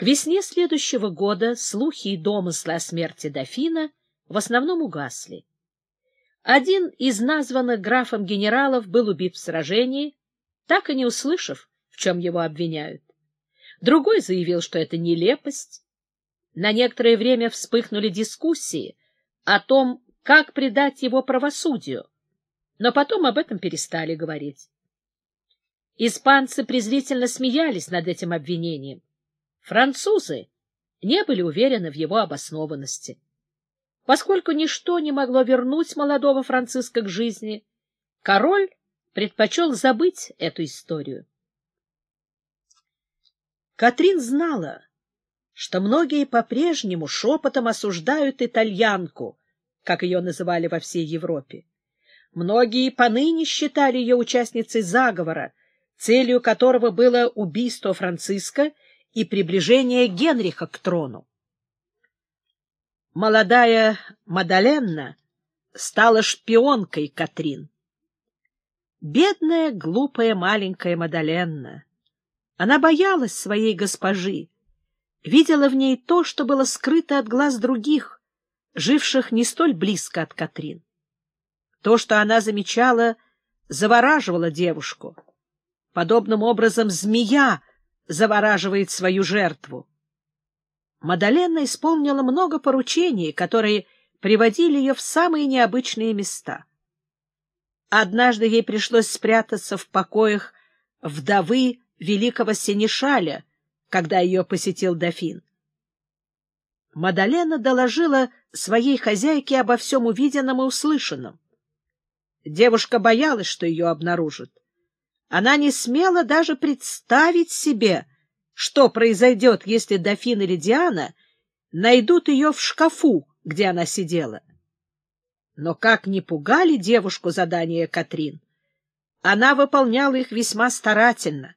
К весне следующего года слухи и домыслы о смерти дофина в основном угасли. Один из названных графом генералов был убит в сражении, так и не услышав, в чем его обвиняют. Другой заявил, что это нелепость. На некоторое время вспыхнули дискуссии о том, как предать его правосудию, но потом об этом перестали говорить. Испанцы презрительно смеялись над этим обвинением. Французы не были уверены в его обоснованности. Поскольку ничто не могло вернуть молодого Франциска к жизни, король предпочел забыть эту историю. Катрин знала, что многие по-прежнему шепотом осуждают итальянку, как ее называли во всей Европе. Многие поныне считали ее участницей заговора, целью которого было убийство Франциска и приближение Генриха к трону. Молодая Мадаленна стала шпионкой Катрин. Бедная, глупая маленькая Мадаленна. Она боялась своей госпожи, видела в ней то, что было скрыто от глаз других, живших не столь близко от Катрин. То, что она замечала, завораживало девушку. Подобным образом змея завораживает свою жертву. Мадалена исполнила много поручений, которые приводили ее в самые необычные места. Однажды ей пришлось спрятаться в покоях вдовы великого синешаля, когда ее посетил дофин. Мадалена доложила своей хозяйке обо всем увиденном и услышанном. Девушка боялась, что ее обнаружат. Она не смела даже представить себе, что произойдет, если дофин или Диана найдут ее в шкафу, где она сидела. Но как не пугали девушку задания Катрин, она выполняла их весьма старательно,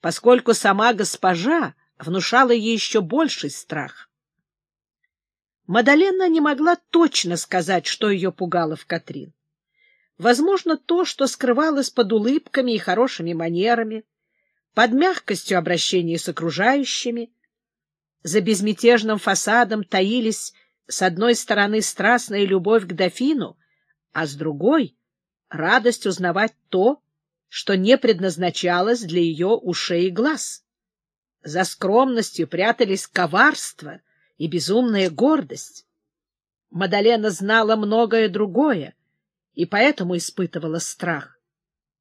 поскольку сама госпожа внушала ей еще больший страх. Мадалена не могла точно сказать, что ее пугало в Катрин. Возможно, то, что скрывалось под улыбками и хорошими манерами, под мягкостью обращения с окружающими. За безмятежным фасадом таились с одной стороны страстная любовь к дофину, а с другой — радость узнавать то, что не предназначалось для ее ушей и глаз. За скромностью прятались коварство и безумная гордость. Мадалена знала многое другое — и поэтому испытывала страх.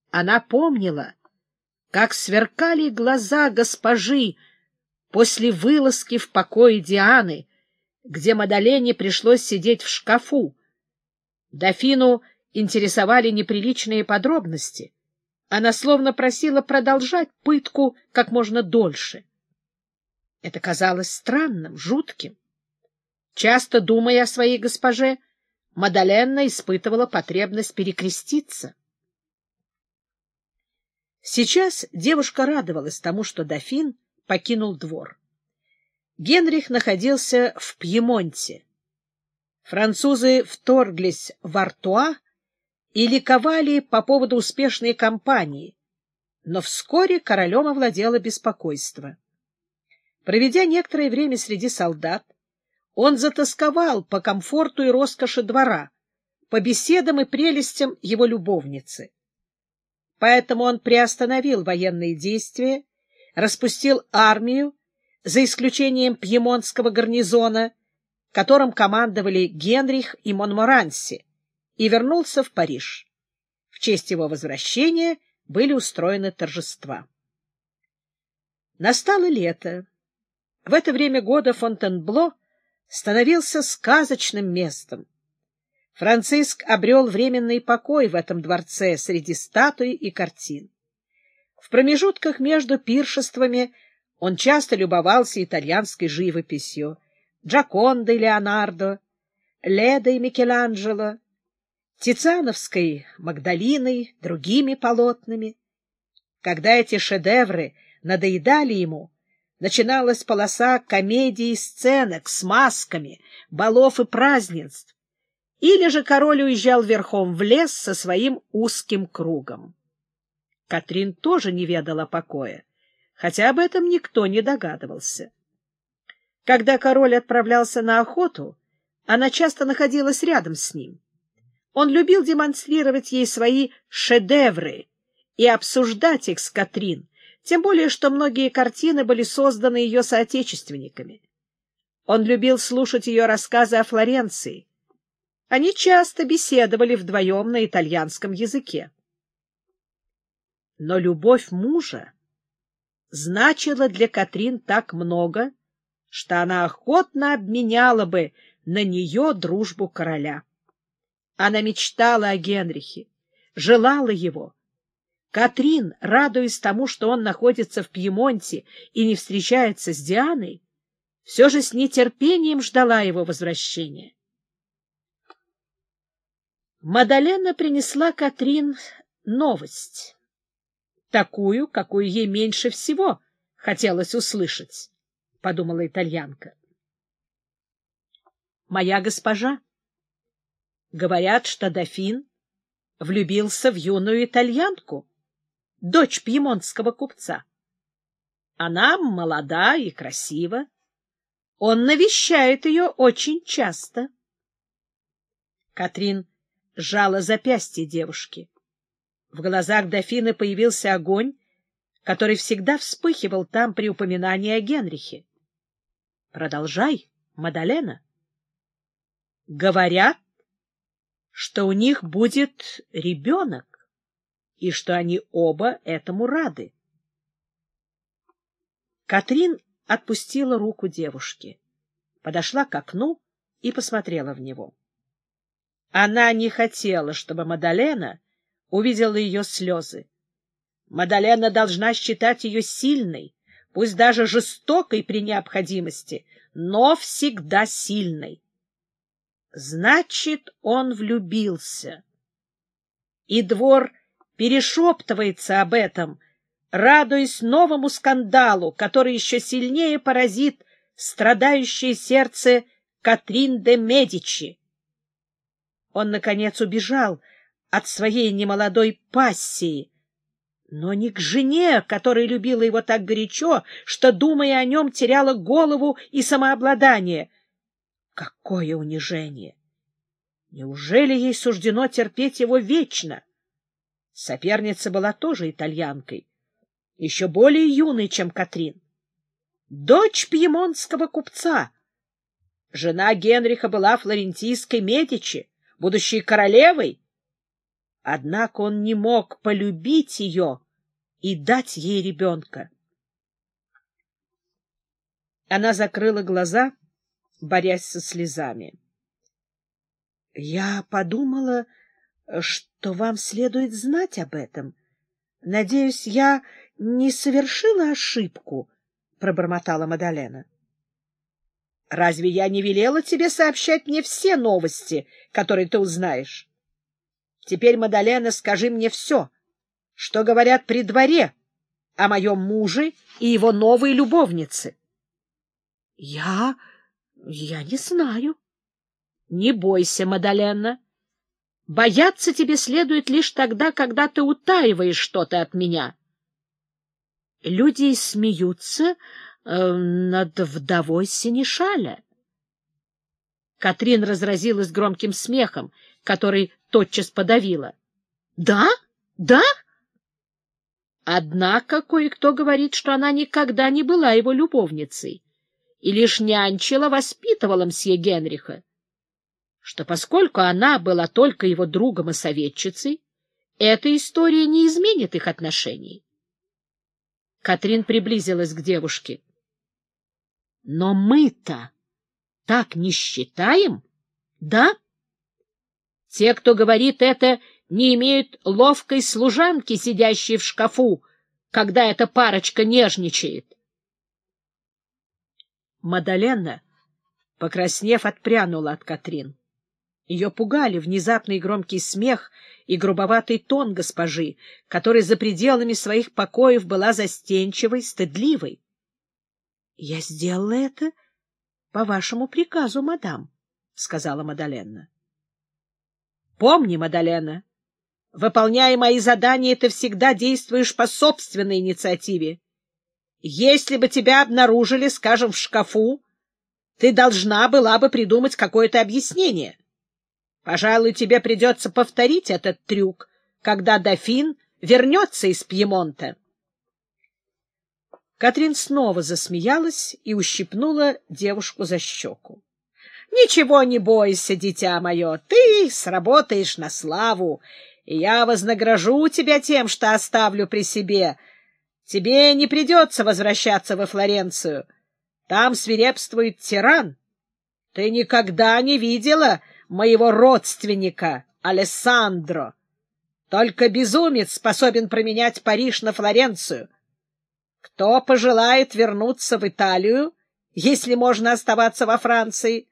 Она помнила, как сверкали глаза госпожи после вылазки в покое Дианы, где Мадалене пришлось сидеть в шкафу. Дофину интересовали неприличные подробности. Она словно просила продолжать пытку как можно дольше. Это казалось странным, жутким. Часто думая о своей госпоже, Мадаленна испытывала потребность перекреститься. Сейчас девушка радовалась тому, что дофин покинул двор. Генрих находился в Пьемонте. Французы вторглись в Артуа и ликовали по поводу успешной кампании, но вскоре королем овладело беспокойство. Проведя некоторое время среди солдат, он затасковал по комфорту и роскоши двора, по беседам и прелестям его любовницы. Поэтому он приостановил военные действия, распустил армию, за исключением пьемонтского гарнизона, которым командовали Генрих и Монморанси, и вернулся в Париж. В честь его возвращения были устроены торжества. Настало лето. В это время года Фонтенбло становился сказочным местом. Франциск обрел временный покой в этом дворце среди статуй и картин. В промежутках между пиршествами он часто любовался итальянской живописью Джакондой Леонардо, Ледой Микеланджело, Тициановской Магдалиной, другими полотнами. Когда эти шедевры надоедали ему, начиналась полоса комедий и сценок с масками, балов и празднеств, или же король уезжал верхом в лес со своим узким кругом. Катрин тоже не ведала покоя, хотя об этом никто не догадывался. Когда король отправлялся на охоту, она часто находилась рядом с ним. Он любил демонстрировать ей свои шедевры и обсуждать их с Катрин, тем более что многие картины были созданы ее соотечественниками. Он любил слушать ее рассказы о Флоренции. Они часто беседовали вдвоем на итальянском языке. Но любовь мужа значила для Катрин так много, что она охотно обменяла бы на нее дружбу короля. Она мечтала о Генрихе, желала его. Катрин, радуясь тому, что он находится в Пьемонте и не встречается с Дианой, все же с нетерпением ждала его возвращения. Мадалена принесла Катрин новость, такую, какую ей меньше всего хотелось услышать, — подумала итальянка. «Моя госпожа, говорят, что дофин влюбился в юную итальянку, дочь пьемонтского купца. Она молода и красива, он навещает ее очень часто. Катрин сжала запястье девушки. В глазах дофина появился огонь, который всегда вспыхивал там при упоминании о Генрихе. — Продолжай, Мадалена. — Говорят, что у них будет ребенок, и что они оба этому рады. Катрин отпустила руку девушки, подошла к окну и посмотрела в него. Она не хотела, чтобы Мадалена увидела ее слезы. Мадалена должна считать ее сильной, пусть даже жестокой при необходимости, но всегда сильной. Значит, он влюбился. И двор перешептывается об этом — радуясь новому скандалу, который еще сильнее поразит страдающее сердце Катрин де Медичи. Он, наконец, убежал от своей немолодой пассии, но не к жене, которая любила его так горячо, что, думая о нем, теряла голову и самообладание. Какое унижение! Неужели ей суждено терпеть его вечно? Соперница была тоже итальянкой еще более юной, чем Катрин. Дочь пьемонтского купца. Жена Генриха была флорентийской Медичи, будущей королевой. Однако он не мог полюбить ее и дать ей ребенка. Она закрыла глаза, борясь со слезами. — Я подумала, что вам следует знать об этом. Надеюсь, я не совершила ошибку, — пробормотала Мадалена. — Разве я не велела тебе сообщать мне все новости, которые ты узнаешь? Теперь, Мадалена, скажи мне все, что говорят при дворе о моем муже и его новой любовнице. — Я... я не знаю. — Не бойся, Мадалена. Бояться тебе следует лишь тогда, когда ты утаиваешь что-то от меня. — Люди смеются э, над вдовой Синишаля. Катрин разразилась громким смехом, который тотчас подавила. — Да? Да? Однако кое-кто говорит, что она никогда не была его любовницей и лишь нянчила, воспитывала мсье Генриха, что поскольку она была только его другом и советчицей, эта история не изменит их отношений. Катрин приблизилась к девушке. — Но мы-то так не считаем, да? Те, кто говорит это, не имеют ловкой служанки, сидящей в шкафу, когда эта парочка нежничает. Мадалена, покраснев, отпрянула от Катрин. Ее пугали внезапный громкий смех и грубоватый тон госпожи, которая за пределами своих покоев была застенчивой, стыдливой. — Я сделала это по вашему приказу, мадам, — сказала Мадаленна. — Помни, Мадалена, выполняя мои задания, ты всегда действуешь по собственной инициативе. Если бы тебя обнаружили, скажем, в шкафу, ты должна была бы придумать какое-то объяснение. Пожалуй, тебе придется повторить этот трюк, когда дофин вернется из Пьемонта. Катрин снова засмеялась и ущипнула девушку за щеку. — Ничего не бойся, дитя мое, ты сработаешь на славу, и я вознагражу тебя тем, что оставлю при себе. Тебе не придется возвращаться во Флоренцию. Там свирепствует тиран. Ты никогда не видела моего родственника Алессандро. Только безумец способен променять Париж на Флоренцию. Кто пожелает вернуться в Италию, если можно оставаться во Франции?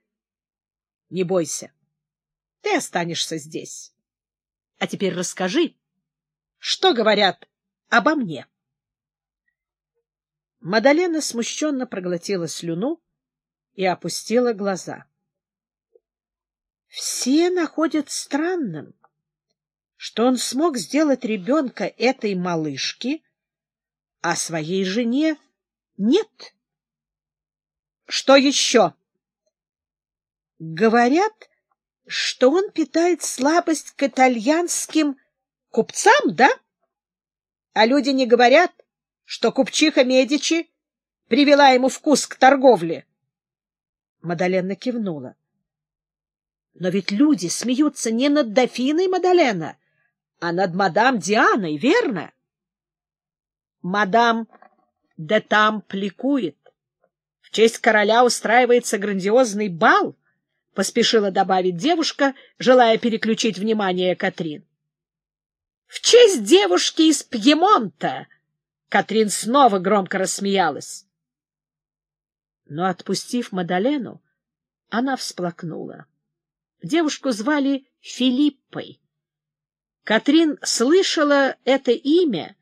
Не бойся, ты останешься здесь. А теперь расскажи, что говорят обо мне. Мадалена смущенно проглотила слюну и опустила глаза. Все находят странным, что он смог сделать ребенка этой малышки, а своей жене нет. Что еще? Говорят, что он питает слабость к итальянским купцам, да? А люди не говорят, что купчиха Медичи привела ему вкус к торговле. Мадалена кивнула. Но ведь люди смеются не над дофиной Мадалена, а над мадам Дианой, верно? Мадам де там пликует. В честь короля устраивается грандиозный бал, — поспешила добавить девушка, желая переключить внимание Катрин. — В честь девушки из Пьемонта! — Катрин снова громко рассмеялась. Но, отпустив Мадалену, она всплакнула. Девушку звали Филиппой. Катрин слышала это имя,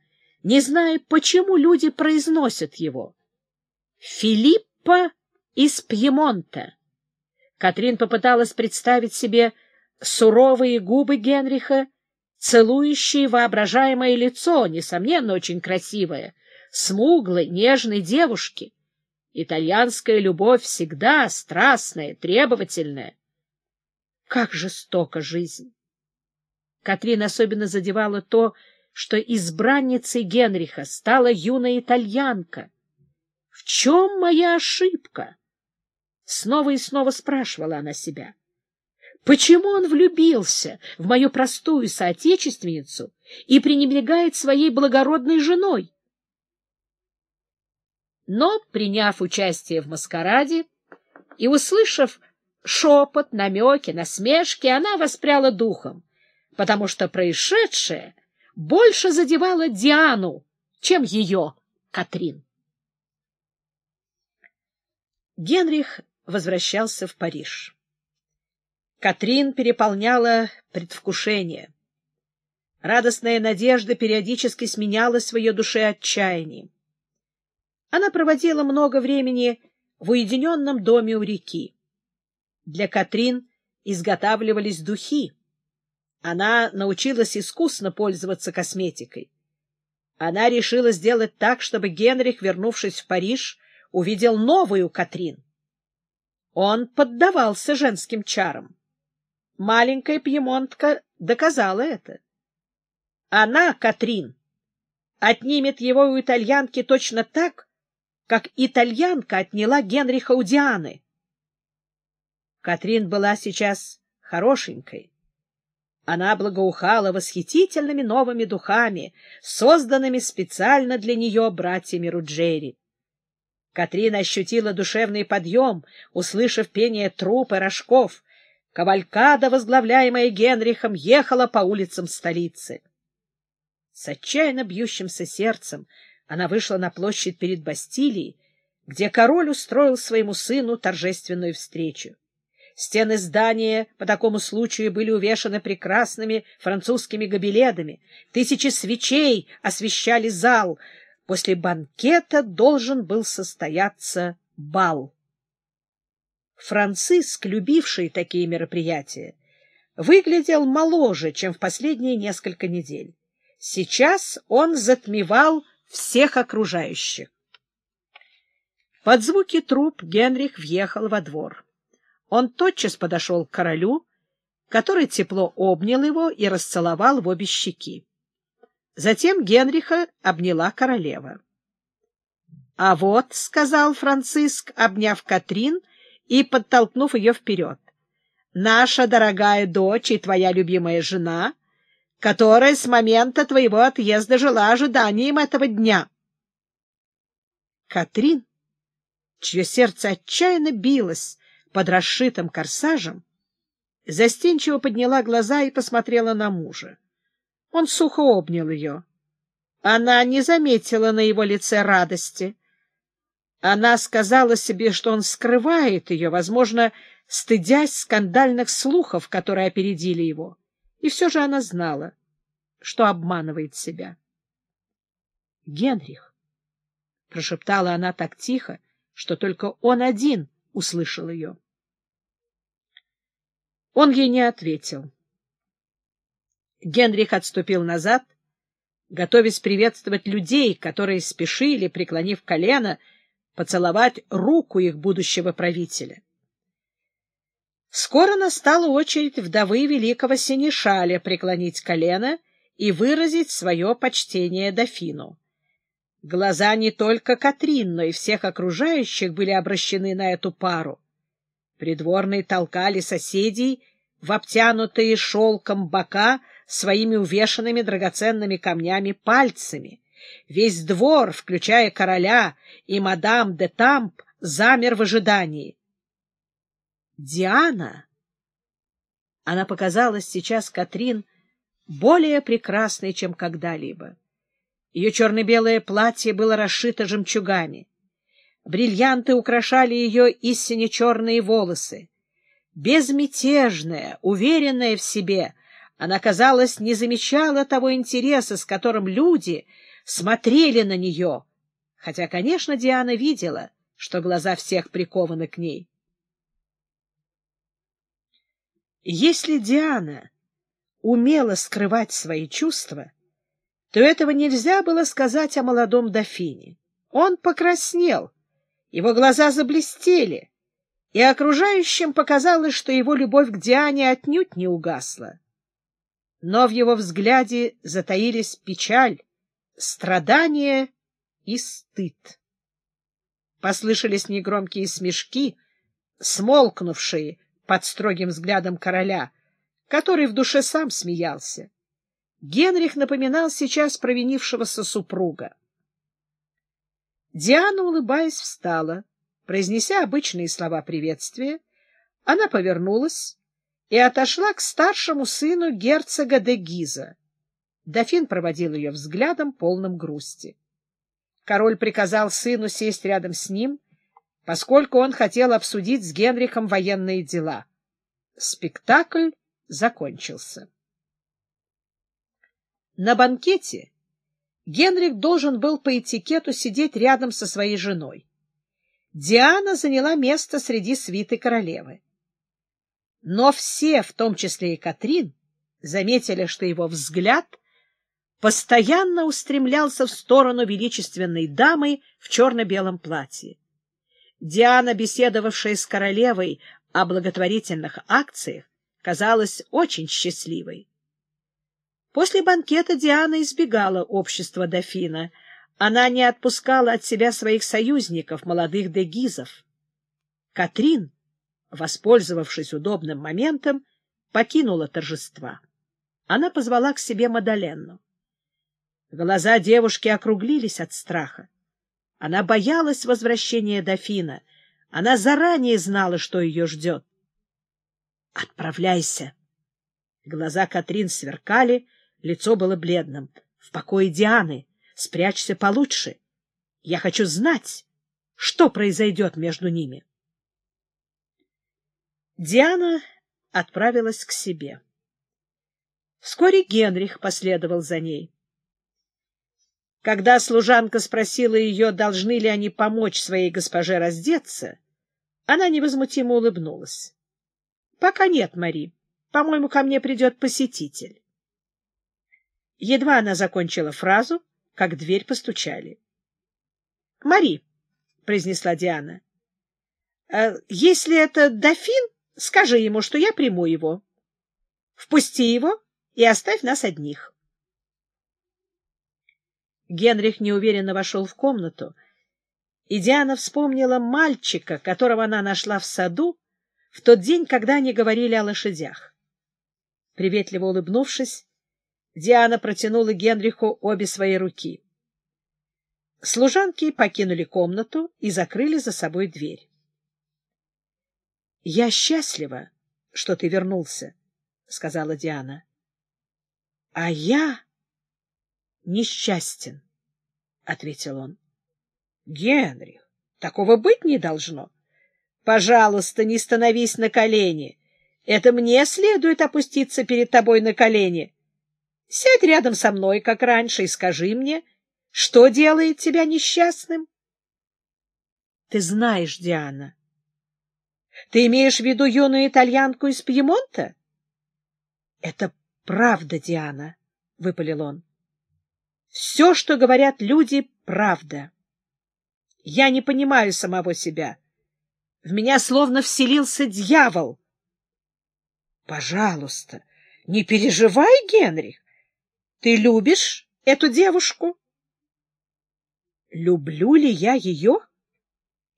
не зная, почему люди произносят его. Филиппа из Пьемонта. Катрин попыталась представить себе суровые губы Генриха, целующие воображаемое лицо, несомненно, очень красивое, смуглой, нежной девушки. Итальянская любовь всегда страстная, требовательная. Как жестока жизнь! Катрин особенно задевала то, что избранницей Генриха стала юная итальянка. В чем моя ошибка? Снова и снова спрашивала она себя. Почему он влюбился в мою простую соотечественницу и пренебрегает своей благородной женой? Но, приняв участие в маскараде и услышав шепот, намеки, насмешки, она воспряла духом, потому что происшедшее больше задевало Диану, чем ее, Катрин. Генрих возвращался в Париж. Катрин переполняла предвкушение. Радостная надежда периодически сменялась в ее душе отчаянием. Она проводила много времени в уединенном доме у реки. Для Катрин изготавливались духи. Она научилась искусно пользоваться косметикой. Она решила сделать так, чтобы Генрих, вернувшись в Париж, увидел новую Катрин. Он поддавался женским чарам. Маленькая пьемонтка доказала это. Она, Катрин, отнимет его у итальянки точно так, как итальянка отняла Генриха у Дианы. Катрин была сейчас хорошенькой. Она благоухала восхитительными новыми духами, созданными специально для нее братьями Руджери. Катрин ощутила душевный подъем, услышав пение труп и рожков. Кавалькада, возглавляемая Генрихом, ехала по улицам столицы. С отчаянно бьющимся сердцем она вышла на площадь перед Бастилией, где король устроил своему сыну торжественную встречу. Стены здания по такому случаю были увешаны прекрасными французскими гобеледами. Тысячи свечей освещали зал. После банкета должен был состояться бал. Франциск, любивший такие мероприятия, выглядел моложе, чем в последние несколько недель. Сейчас он затмевал всех окружающих. Под звуки труб Генрих въехал во двор. Он тотчас подошел к королю, который тепло обнял его и расцеловал в обе щеки. Затем Генриха обняла королева. — А вот, — сказал Франциск, обняв Катрин и подтолкнув ее вперед, — наша дорогая дочь и твоя любимая жена, которая с момента твоего отъезда жила ожиданием этого дня. Катрин, чье сердце отчаянно билось под расшитым корсажем, застенчиво подняла глаза и посмотрела на мужа. Он сухо обнял ее. Она не заметила на его лице радости. Она сказала себе, что он скрывает ее, возможно, стыдясь скандальных слухов, которые опередили его. И все же она знала, что обманывает себя. — Генрих, — прошептала она так тихо, что только он один услышал ее. Он ей не ответил. Генрих отступил назад, готовясь приветствовать людей, которые спешили, преклонив колено, поцеловать руку их будущего правителя. Скоро настала очередь вдовы великого синешаля преклонить колено и выразить свое почтение дофину. Глаза не только Катрин, но и всех окружающих были обращены на эту пару. Придворные толкали соседей в обтянутые шелком бока своими увешанными драгоценными камнями пальцами. Весь двор, включая короля и мадам де Тамп, замер в ожидании. Диана... Она показалась сейчас Катрин более прекрасной, чем когда-либо. Ее черно-белое платье было расшито жемчугами. Бриллианты украшали ее истинно черные волосы. Безмятежная, уверенная в себе, она, казалось, не замечала того интереса, с которым люди смотрели на нее, хотя, конечно, Диана видела, что глаза всех прикованы к ней. Если Диана умела скрывать свои чувства, то этого нельзя было сказать о молодом дофине. Он покраснел, его глаза заблестели, и окружающим показалось, что его любовь к Диане отнюдь не угасла. Но в его взгляде затаились печаль, страдание и стыд. Послышались негромкие смешки, смолкнувшие под строгим взглядом короля, который в душе сам смеялся. Генрих напоминал сейчас провинившегося супруга. Диана, улыбаясь, встала. Произнеся обычные слова приветствия, она повернулась и отошла к старшему сыну герцога де Гиза. Дофин проводил ее взглядом, полным грусти. Король приказал сыну сесть рядом с ним, поскольку он хотел обсудить с Генрихом военные дела. Спектакль закончился. На банкете Генрих должен был по этикету сидеть рядом со своей женой. Диана заняла место среди свиты королевы. Но все, в том числе и Катрин, заметили, что его взгляд постоянно устремлялся в сторону величественной дамы в черно-белом платье. Диана, беседовавшая с королевой о благотворительных акциях, казалась очень счастливой. После банкета Диана избегала общества дофина. Она не отпускала от себя своих союзников, молодых дегизов. Катрин воспользовавшись удобным моментом, покинула торжества. Она позвала к себе Мадаленну. Глаза девушки округлились от страха. Она боялась возвращения дофина. Она заранее знала, что ее ждет. «Отправляйся!» Глаза Катрин сверкали, лицо было бледным. «В покое Дианы! Спрячься получше! Я хочу знать, что произойдет между ними!» Диана отправилась к себе. Вскоре Генрих последовал за ней. Когда служанка спросила ее, должны ли они помочь своей госпоже раздеться, она невозмутимо улыбнулась. — Пока нет, Мари. По-моему, ко мне придет посетитель. Едва она закончила фразу, как дверь постучали. — Мари, произнесла Диана. «Э, — Если это дофин, скажи ему, что я приму его. Впусти его и оставь нас одних. Генрих неуверенно вошел в комнату, и Диана вспомнила мальчика, которого она нашла в саду в тот день, когда они говорили о лошадях. Приветливо улыбнувшись, Диана протянула Генриху обе свои руки. Служанки покинули комнату и закрыли за собой дверь. — Я счастлива, что ты вернулся, — сказала Диана. — А я несчастен, — ответил он. — Генрих, такого быть не должно. Пожалуйста, не становись на колени. Это мне следует опуститься перед тобой на колени. Сядь рядом со мной, как раньше, и скажи мне, что делает тебя несчастным. Ты знаешь, Диана. Ты имеешь в виду юную итальянку из Пьемонта? — Это правда, Диана, — выпалил он. — Все, что говорят люди, — правда. Я не понимаю самого себя. В меня словно вселился дьявол. — Пожалуйста, не переживай, Генрих. Ты любишь эту девушку? — Люблю ли я ее?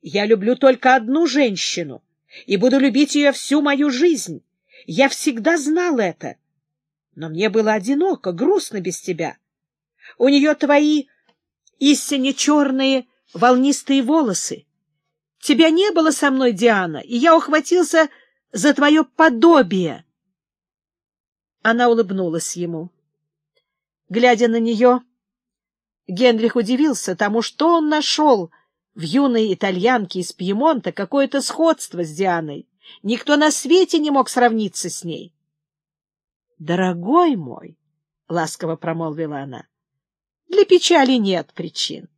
Я люблю только одну женщину и буду любить ее всю мою жизнь. Я всегда знал это. Но мне было одиноко, грустно без тебя. У нее твои истинно черные волнистые волосы. Тебя не было со мной, Диана, и я ухватился за твое подобие. Она улыбнулась ему. Глядя на нее, Генрих удивился тому, что он нашел в юной итальянке из Пьемонта какое-то сходство с Дианой. Никто на свете не мог сравниться с ней. — Дорогой мой, — ласково промолвила она, — для печали нет причин.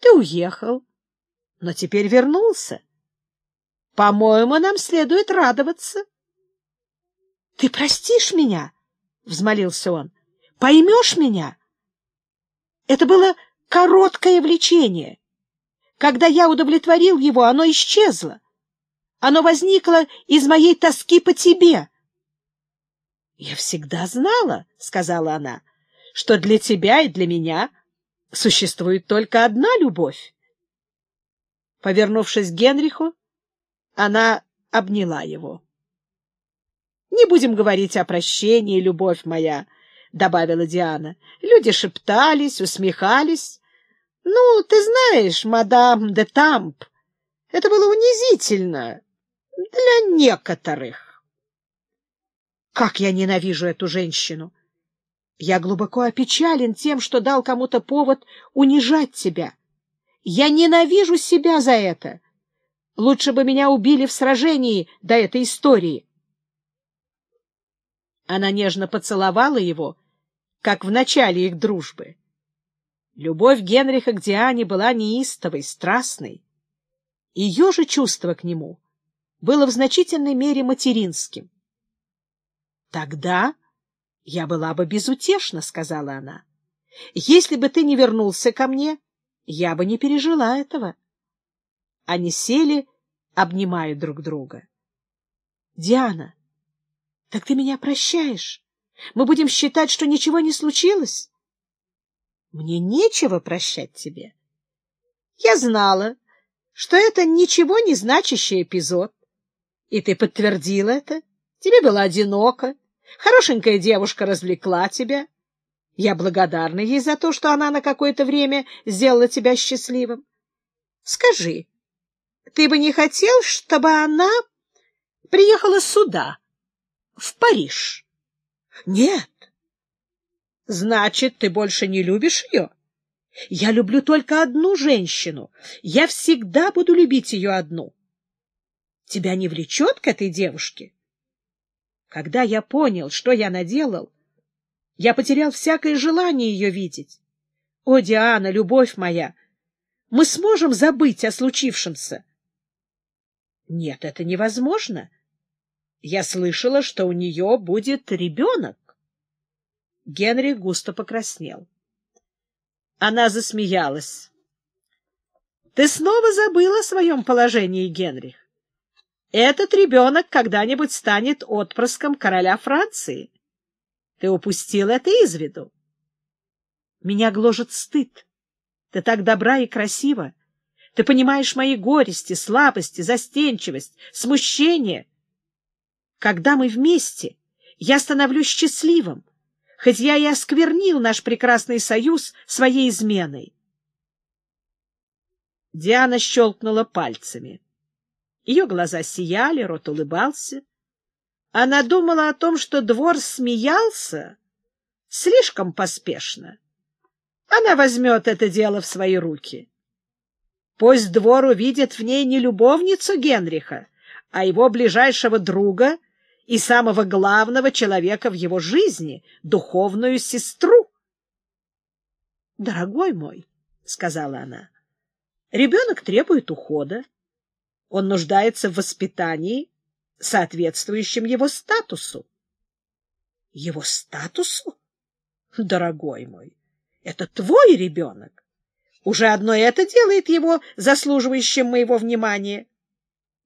Ты уехал, но теперь вернулся. По-моему, нам следует радоваться. — Ты простишь меня? — взмолился он. — Поймешь меня? Это было короткое влечение. Когда я удовлетворил его, оно исчезло. Оно возникло из моей тоски по тебе. — Я всегда знала, — сказала она, — что для тебя и для меня существует только одна любовь. Повернувшись к Генриху, она обняла его. — Не будем говорить о прощении, любовь моя, — добавила Диана. Люди шептались, усмехались. — Ну, ты знаешь, мадам де Тамп, это было унизительно для некоторых. Как я ненавижу эту женщину! Я глубоко опечален тем, что дал кому-то повод унижать тебя. Я ненавижу себя за это. Лучше бы меня убили в сражении до этой истории. Она нежно поцеловала его, как в начале их дружбы. Любовь Генриха к Диане была неистовой, страстной. Ее же чувство к нему было в значительной мере материнским. «Тогда я была бы безутешна», — сказала она. «Если бы ты не вернулся ко мне, я бы не пережила этого». Они сели, обнимая друг друга. «Диана, так ты меня прощаешь? Мы будем считать, что ничего не случилось?» «Мне нечего прощать тебе. Я знала, что это ничего не значащий эпизод. И ты подтвердил это. Тебе было одиноко. Хорошенькая девушка развлекла тебя. Я благодарна ей за то, что она на какое-то время сделала тебя счастливым. Скажи, ты бы не хотел, чтобы она приехала сюда, в Париж? Нет. Значит, ты больше не любишь ее? Я люблю только одну женщину. Я всегда буду любить ее одну. Тебя не влечет к этой девушке? Когда я понял, что я наделал, я потерял всякое желание ее видеть. О, Диана, любовь моя, мы сможем забыть о случившемся? Нет, это невозможно. Я слышала, что у нее будет ребенок. Генри густо покраснел. Она засмеялась. Ты снова забыл о своем положении, Генрих. Этот ребенок когда-нибудь станет отпрыском короля Франции. Ты упустил это из виду. Меня гложет стыд. Ты так добра и красива. Ты понимаешь мои горести, слабости, застенчивость, смущение. Когда мы вместе, я становлюсь счастливым, хоть я и осквернил наш прекрасный союз своей изменой. Диана щелкнула пальцами. Ее глаза сияли, рот улыбался. Она думала о том, что двор смеялся слишком поспешно. Она возьмет это дело в свои руки. Пусть двор увидит в ней не любовницу Генриха, а его ближайшего друга и самого главного человека в его жизни, духовную сестру. — Дорогой мой, — сказала она, — ребенок требует ухода. Он нуждается в воспитании, соответствующем его статусу. — Его статусу? Дорогой мой, это твой ребенок. Уже одно это делает его заслуживающим моего внимания.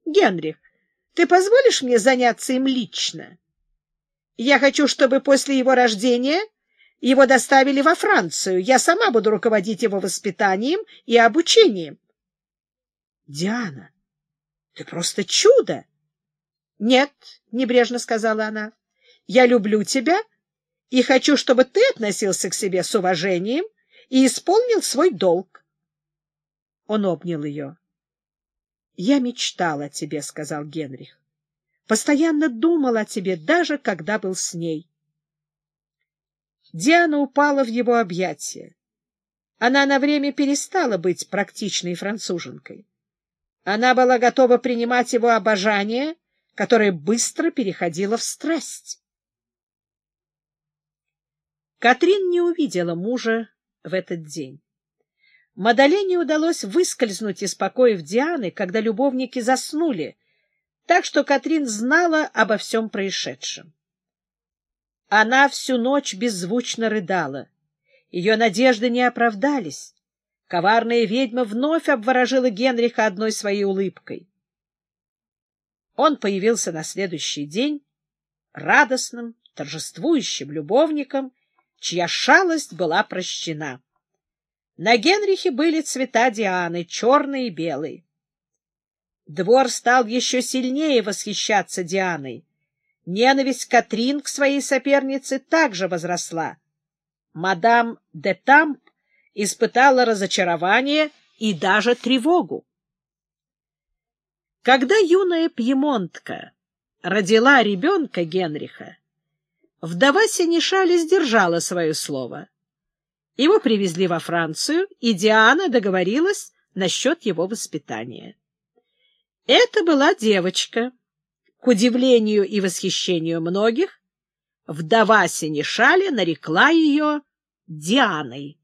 Генрих, ты позволишь мне заняться им лично? Я хочу, чтобы после его рождения его доставили во Францию. Я сама буду руководить его воспитанием и обучением. Диана, ты просто чудо! — Нет, — небрежно сказала она, — я люблю тебя и хочу, чтобы ты относился к себе с уважением и исполнил свой долг. Он обнял ее. — Я мечтал о тебе, — сказал Генрих. — Постоянно думал о тебе, даже когда был с ней. Диана упала в его объятия. Она на время перестала быть практичной француженкой. Она была готова принимать его обожание, которое быстро переходило в страсть. Катрин не увидела мужа в этот день. Мадалене удалось выскользнуть из покоев Дианы, когда любовники заснули, так что Катрин знала обо всем происшедшем. Она всю ночь беззвучно рыдала. Ее надежды не оправдались. Коварная ведьма вновь обворожила Генриха одной своей улыбкой. Он появился на следующий день радостным, торжествующим любовником, чья шалость была прощена. На Генрихе были цвета Дианы, черные и белые. Двор стал еще сильнее восхищаться Дианой. Ненависть Катрин к своей сопернице также возросла. Мадам де Тамп испытала разочарование и даже тревогу. Когда юная пьемонтка родила ребенка Генриха, вдова Сенешали сдержала свое слово. Его привезли во Францию, и Диана договорилась насчет его воспитания. Это была девочка. К удивлению и восхищению многих, вдова Сенешали нарекла ее Дианой.